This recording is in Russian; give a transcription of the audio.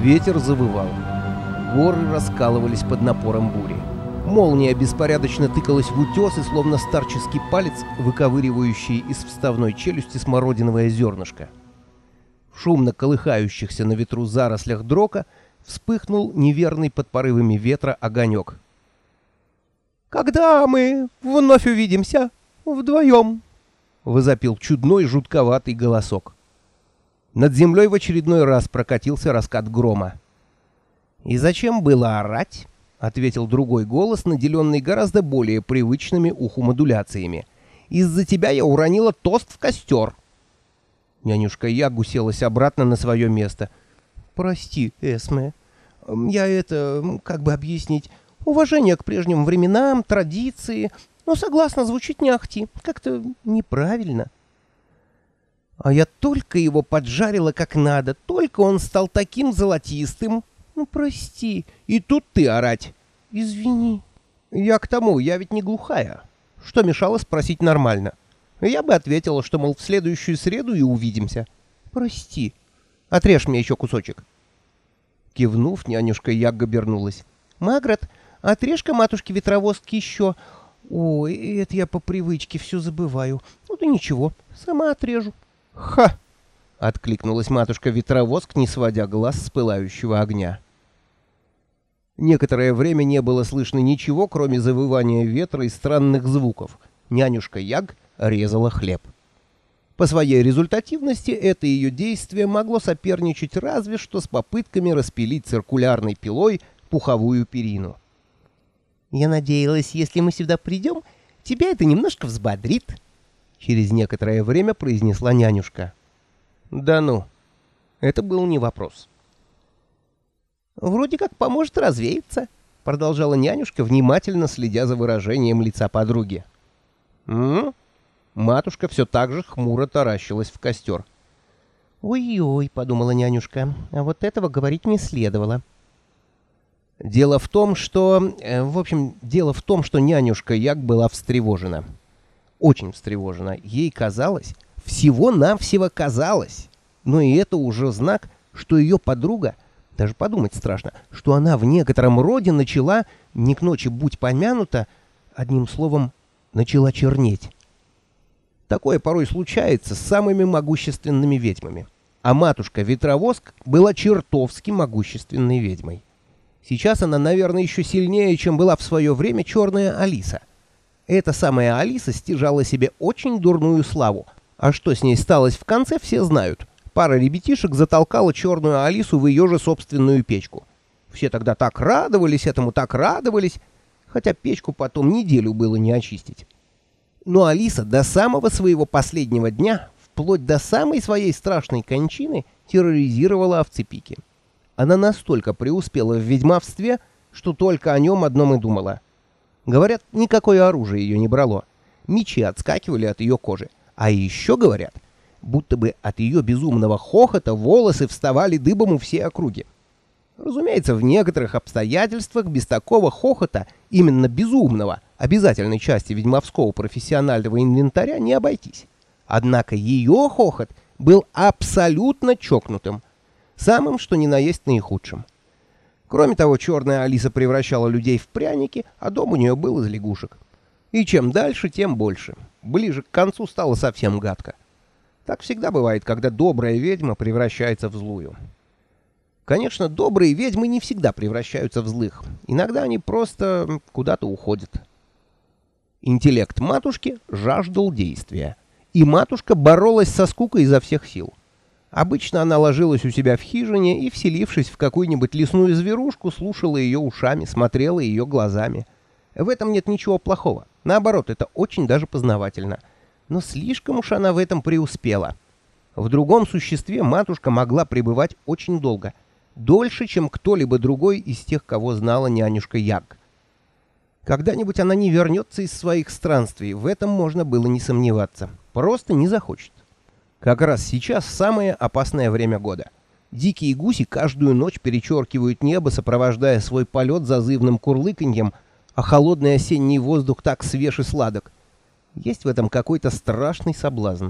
Ветер завывал. Горы раскалывались под напором бури. Молния беспорядочно тыкалась в утес и словно старческий палец, выковыривающий из вставной челюсти смородиновое зернышко. В шумно колыхающихся на ветру зарослях дрока вспыхнул неверный под порывами ветра огонек. «Когда мы вновь увидимся вдвоем?» — возопил чудной жутковатый голосок. Над землей в очередной раз прокатился раскат грома. «И зачем было орать?» — ответил другой голос, наделенный гораздо более привычными уху модуляциями. «Из-за тебя я уронила тост в костер». Нянюшка Яг уселась обратно на свое место. «Прости, Эсме. Я это, как бы объяснить, уважение к прежним временам, традиции, но согласно звучит не ахти, как-то неправильно». А я только его поджарила как надо, только он стал таким золотистым. Ну, прости. И тут ты орать. Извини. Я к тому, я ведь не глухая. Что мешало спросить нормально? Я бы ответила, что, мол, в следующую среду и увидимся. Прости. Отрежь мне еще кусочек. Кивнув, нянюшка Ягга обернулась. Маград, отрежь-ка матушке ветровозки еще. Ой, это я по привычке все забываю. Ну да ничего, сама отрежу. «Ха!» — откликнулась матушка-ветровоск, не сводя глаз с пылающего огня. Некоторое время не было слышно ничего, кроме завывания ветра и странных звуков. Нянюшка Яг резала хлеб. По своей результативности это ее действие могло соперничать разве что с попытками распилить циркулярной пилой пуховую перину. «Я надеялась, если мы сюда придем, тебя это немножко взбодрит», Через некоторое время произнесла нянюшка. «Да ну!» Это был не вопрос. «Вроде как поможет развеяться», — продолжала нянюшка, внимательно следя за выражением лица подруги. «М?», Матушка все так же хмуро таращилась в костер. «Ой-ой», — подумала нянюшка, — «а вот этого говорить не следовало». Дело в том, что... Э, в общем, дело в том, что нянюшка Як была встревожена очень встревожена. Ей казалось, всего-навсего казалось. Но и это уже знак, что ее подруга, даже подумать страшно, что она в некотором роде начала, не к ночи будь помянута, одним словом, начала чернеть. Такое порой случается с самыми могущественными ведьмами. А матушка Ветровоск была чертовски могущественной ведьмой. Сейчас она, наверное, еще сильнее, чем была в свое время черная Алиса. Эта самая Алиса стяжала себе очень дурную славу. А что с ней сталось в конце, все знают. Пара ребятишек затолкала черную Алису в ее же собственную печку. Все тогда так радовались этому, так радовались, хотя печку потом неделю было не очистить. Но Алиса до самого своего последнего дня, вплоть до самой своей страшной кончины, терроризировала овцепики. Она настолько преуспела в ведьмовстве, что только о нем одном и думала — Говорят, никакое оружие ее не брало. Мечи отскакивали от ее кожи. А еще говорят, будто бы от ее безумного хохота волосы вставали дыбом у всей округи. Разумеется, в некоторых обстоятельствах без такого хохота, именно безумного, обязательной части ведьмовского профессионального инвентаря не обойтись. Однако ее хохот был абсолютно чокнутым, самым что ни на есть наихудшим. Кроме того, черная Алиса превращала людей в пряники, а дом у нее был из лягушек. И чем дальше, тем больше. Ближе к концу стало совсем гадко. Так всегда бывает, когда добрая ведьма превращается в злую. Конечно, добрые ведьмы не всегда превращаются в злых. Иногда они просто куда-то уходят. Интеллект матушки жаждал действия. И матушка боролась со скукой изо всех сил. Обычно она ложилась у себя в хижине и, вселившись в какую-нибудь лесную зверушку, слушала ее ушами, смотрела ее глазами. В этом нет ничего плохого. Наоборот, это очень даже познавательно. Но слишком уж она в этом преуспела. В другом существе матушка могла пребывать очень долго. Дольше, чем кто-либо другой из тех, кого знала нянюшка Яг. Когда-нибудь она не вернется из своих странствий, в этом можно было не сомневаться. Просто не захочет. Как раз сейчас самое опасное время года. Дикие гуси каждую ночь перечеркивают небо, сопровождая свой полет зазывным курлыканьем, а холодный осенний воздух так свеж и сладок. Есть в этом какой-то страшный соблазн.